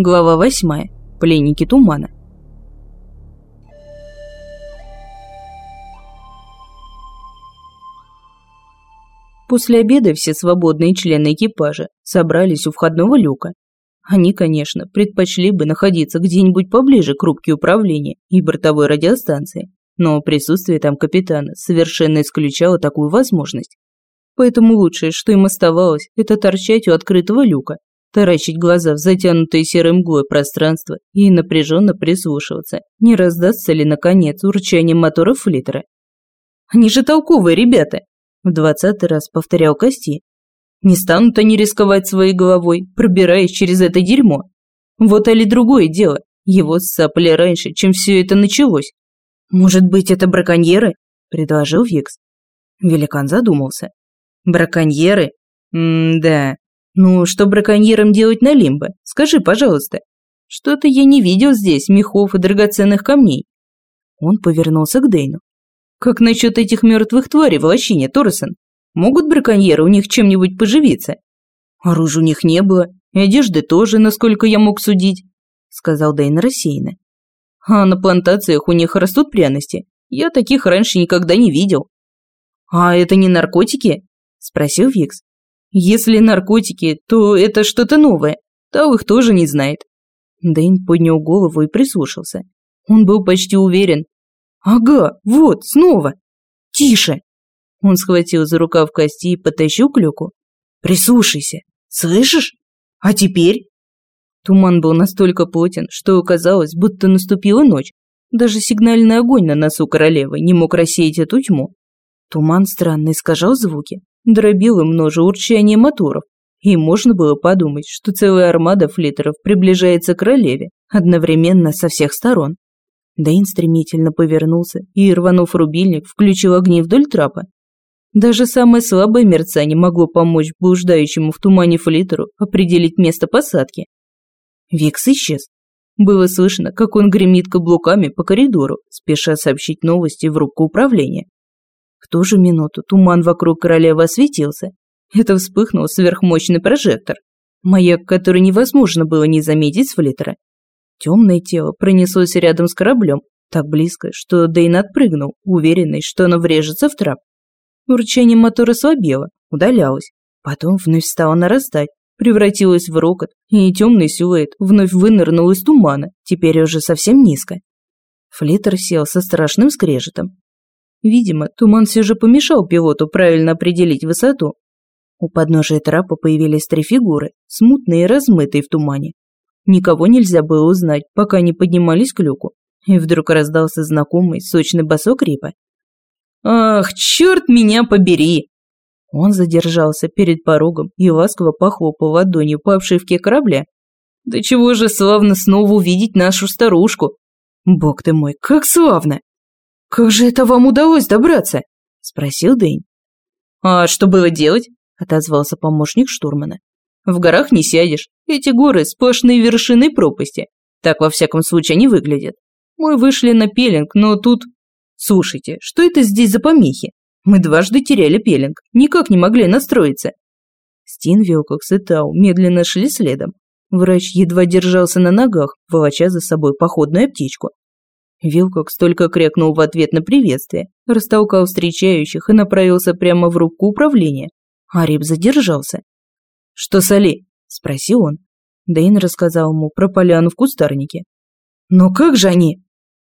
Глава восьмая. Пленники тумана. После обеда все свободные члены экипажа собрались у входного люка. Они, конечно, предпочли бы находиться где-нибудь поближе к рубке управления и бортовой радиостанции, но присутствие там капитана совершенно исключало такую возможность. Поэтому лучшее, что им оставалось, это торчать у открытого люка, таращить глаза в затянутое серой мглой пространство и напряженно прислушиваться, не раздастся ли, наконец, урчание мотора флиттера. «Они же толковые ребята!» – в двадцатый раз повторял Кости. «Не станут они рисковать своей головой, пробираясь через это дерьмо. Вот или другое дело, его сцапали раньше, чем все это началось. Может быть, это браконьеры?» – предложил Викс. Великан задумался. Браконьеры? М-да. Ну, что браконьерам делать на Лимбо? Скажи, пожалуйста. Что-то я не видел здесь мехов и драгоценных камней. Он повернулся к Дейну. Как насчет этих мертвых тварей в лощине, Торресон? Могут браконьеры у них чем-нибудь поживиться? Оружия у них не было, и одежды тоже, насколько я мог судить, сказал Дейн рассеянно. А на плантациях у них растут пряности. Я таких раньше никогда не видел. А это не наркотики? – спросил Викс. «Если наркотики, то это что-то новое. Тау их тоже не знает». Дэйн поднял голову и прислушался. Он был почти уверен. «Ага, вот, снова! Тише!» Он схватил за рукав кости и потащил к люку. «Прислушайся! Слышишь? А теперь?» Туман был настолько плотен, что казалось, будто наступила ночь. Даже сигнальный огонь на носу королевы не мог рассеять эту тьму. Туман странно искажал звуки, дробил им множе урчание моторов, и можно было подумать, что целая армада флиттеров приближается к королеве одновременно со всех сторон. Дэйн стремительно повернулся и, рванув рубильник, включил огни вдоль трапа. Даже самое слабое мерцание могло помочь блуждающему в тумане флиттеру определить место посадки. Викс исчез. Было слышно, как он гремит каблуками по коридору, спеша сообщить новости в рубку управления. В ту же минуту туман вокруг королевы осветился. Это вспыхнул сверхмощный прожектор. Маяк, который невозможно было не заметить с флиттера. Темное тело пронеслось рядом с кораблем, так близко, что Дейн отпрыгнул, уверенный, что оно врежется в трап. Урчание мотора слабело, удалялось. Потом вновь стало нарастать, превратилось в рокот, и темный силуэт вновь вынырнул из тумана, теперь уже совсем низко. Флиттер сел со страшным скрежетом, Видимо, туман все же помешал пилоту правильно определить высоту. У подножия трапа появились три фигуры, смутные и размытые в тумане. Никого нельзя было узнать, пока не поднимались к люку. И вдруг раздался знакомый сочный босок Рипа. «Ах, черт меня побери!» Он задержался перед порогом и ласково похлопал ладонью по обшивке корабля. «Да чего же славно снова увидеть нашу старушку! Бог ты мой, как славно!» «Как же это вам удалось добраться?» – спросил Дэйн. «А что было делать?» – отозвался помощник штурмана. «В горах не сядешь. Эти горы – сплошные вершины пропасти. Так, во всяком случае, они выглядят. Мы вышли на пелинг, но тут... Слушайте, что это здесь за помехи? Мы дважды теряли пелинг, никак не могли настроиться». Стин, Вилкокс и Тау медленно шли следом. Врач едва держался на ногах, волоча за собой походную аптечку. Вилкокс только крякнул в ответ на приветствие, растолкал встречающих и направился прямо в рубку управления. Ариб задержался. «Что с Али?» – спросил он. Дэйн рассказал ему про поляну в кустарнике. «Но как же они?»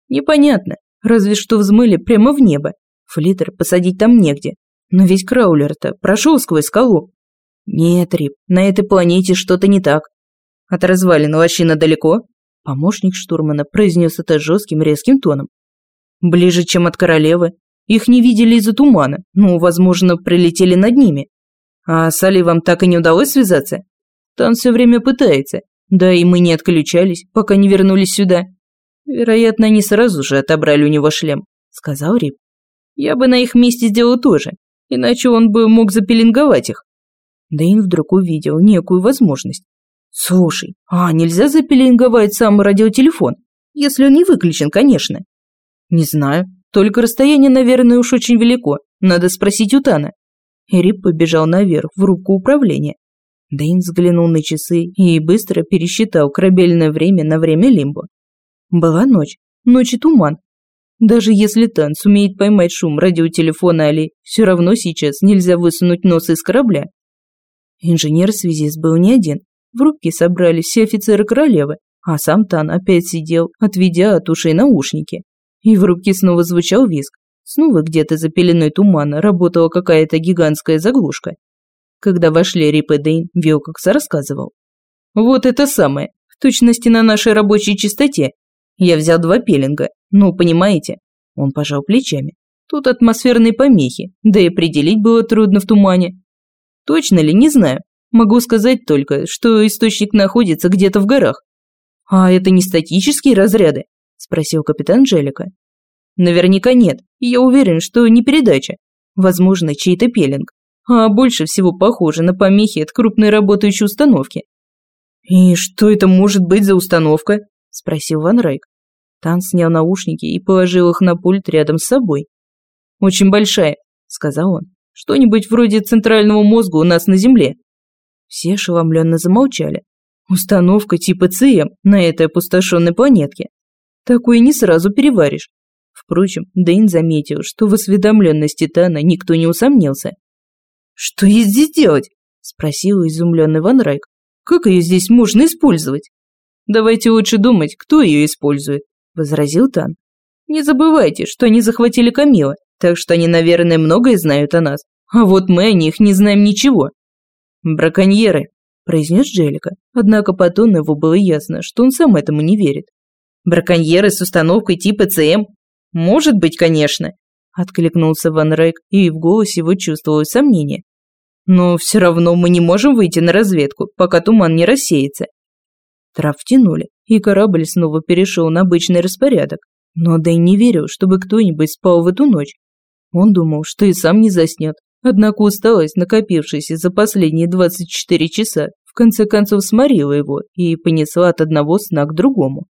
«Непонятно. Разве что взмыли прямо в небо. Флиттер посадить там негде. Но ведь Краулер-то прошел сквозь скалу». «Нет, Рип, на этой планете что-то не так. От развалин лощина далеко?» Помощник штурмана произнес это жестким резким тоном. «Ближе, чем от королевы. Их не видели из-за тумана, но, возможно, прилетели над ними. А с Али вам так и не удалось связаться? Тан все время пытается. Да и мы не отключались, пока не вернулись сюда. Вероятно, они сразу же отобрали у него шлем», — сказал Рип. «Я бы на их месте сделал тоже, иначе он бы мог запеленговать их». Дэйн вдруг увидел некую возможность. Слушай, а нельзя запеленговать сам радиотелефон? Если он не выключен, конечно. Не знаю, только расстояние, наверное, уж очень велико. Надо спросить у Тана. Эрип побежал наверх, в рубку управления. Дэйн взглянул на часы и быстро пересчитал корабельное время на время лимбо. Была ночь, ночь и туман. Даже если Тан сумеет поймать шум радиотелефона Али, все равно сейчас нельзя высунуть нос из корабля. Инженер-связист был не один. В рубке собрались все офицеры королевы, а сам Тан опять сидел, отведя от ушей наушники. И в рубке снова звучал визг. Снова где-то за пеленой тумана работала какая-то гигантская заглушка. Когда вошли Рип и Дейн, Вилкокс рассказывал. «Вот это самое, в точности на нашей рабочей частоте. Я взял два пеленга, ну, понимаете?» Он пожал плечами. «Тут атмосферные помехи, да и определить было трудно в тумане. Точно ли, не знаю. Могу сказать только, что источник находится где-то в горах. А это не статические разряды? Спросил капитан Джелика. Наверняка нет. Я уверен, что не передача. Возможно, чей-то пеленг. А больше всего похоже на помехи от крупной работающей установки. «И что это может быть за установка?» – спросил Ван Райк. Тан снял наушники и положил их на пульт рядом с собой. «Очень большая», – сказал он. Что-нибудь вроде центрального мозга у нас на Земле». Все ошеломленно замолчали. Установка типа ЦМ на этой опустошенной планетке. Такое не сразу переваришь. Впрочем, Дэйн заметил, что в осведомленности Тана никто не усомнился. «Что ей здесь делать?» – спросил изумленный Ван Райк. «Как ее здесь можно использовать?» «Давайте лучше думать, кто ее использует», – возразил Тан. «Не забывайте, что они захватили Камила, так что они, наверное, многое знают о нас. А вот мы о них не знаем ничего. Браконьеры, произнес Джелика, однако по тону его было ясно, что он сам этому не верит. Браконьеры с установкой типа ЦМ? Может быть, конечно, откликнулся Ван Рейк, и в голосе его чувствовалось сомнение. Но все равно мы не можем выйти на разведку, пока туман не рассеется. Трав тянули, и корабль снова перешел на обычный распорядок. Но Дэй не верил, чтобы кто-нибудь спал в эту ночь. Он думал, что и сам не заснет, однако усталость, накопившаяся за последние 24 часа, в конце концов сморила его и понесла от одного сна к другому.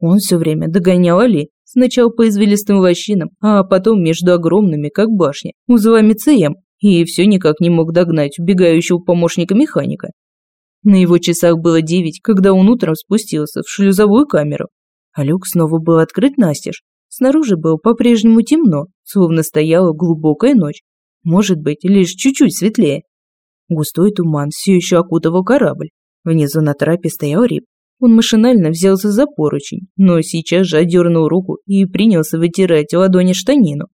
Он все время догонял Али, сначала по извилистым лощинам, а потом между огромными, как башни, узлами ЦМ, и все никак не мог догнать убегающего помощника механика. На его часах было девять, когда он утром спустился в шлюзовую камеру. А люк снова был открыт настежь, Снаружи было по-прежнему темно, словно стояла глубокая ночь. Может быть, лишь чуть-чуть светлее. Густой туман все еще окутывал корабль. Внизу на трапе стоял Рип. Он машинально взялся за поручень, но сейчас же отдернул руку и принялся вытирать ладони штанину.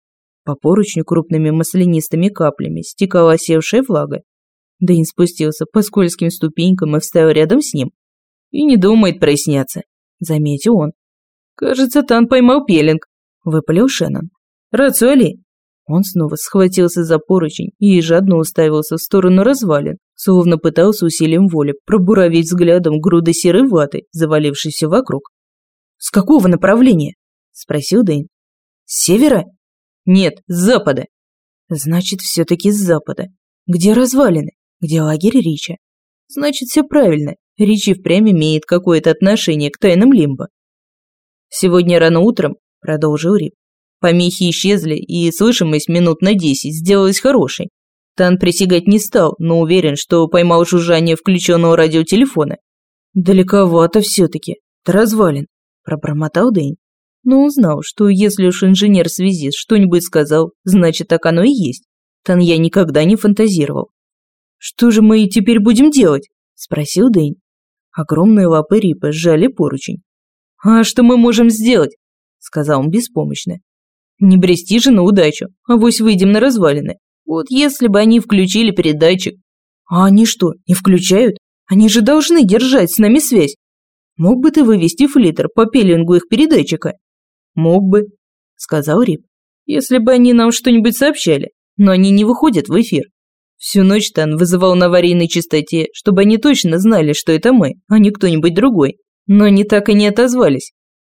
По поручню крупными маслянистыми каплями стекала осевшая влага. Дэйн спустился по скользким ступенькам и встал рядом с ним. «И не думает проясняться», — заметил он. «Кажется, Тан поймал пеленг», – выпалил Шеннон. «Рацуали!» Он снова схватился за поручень и жадно уставился в сторону развалин, словно пытался усилием воли пробуравить взглядом груды серой ваты, завалившейся вокруг. «С какого направления?» – спросил Дэйн. «С севера?» «Нет, с запада». «Значит, все-таки с запада. Где развалины? Где лагерь Рича?» «Значит, все правильно. Ричи впрямь имеет какое-то отношение к тайнам Лимба. «Сегодня рано утром», – продолжил Рип. Помехи исчезли, и слышимость минут на десять сделалась хорошей. Тан присягать не стал, но уверен, что поймал жужжание включенного радиотелефона. «Далековато все-таки. Ты развален», – пробормотал Дэйн. Но узнал, что если уж инженер-связист что-нибудь сказал, значит, так оно и есть. Тан я никогда не фантазировал. «Что же мы теперь будем делать?» – спросил Дэйн. Огромные лапы Рипа сжали поручень. «А что мы можем сделать?» – сказал он беспомощно. «Не брести же на удачу, а вось выйдем на развалины. Вот если бы они включили передатчик». «А они что, не включают? Они же должны держать с нами связь. Мог бы ты вывести флиттер по пеленгу их передатчика?» «Мог бы», – сказал Рип. «Если бы они нам что-нибудь сообщали, но они не выходят в эфир. Всю ночь Тан вызывал на аварийной частоте, чтобы они точно знали, что это мы, а не кто-нибудь другой но они так и не отозвались.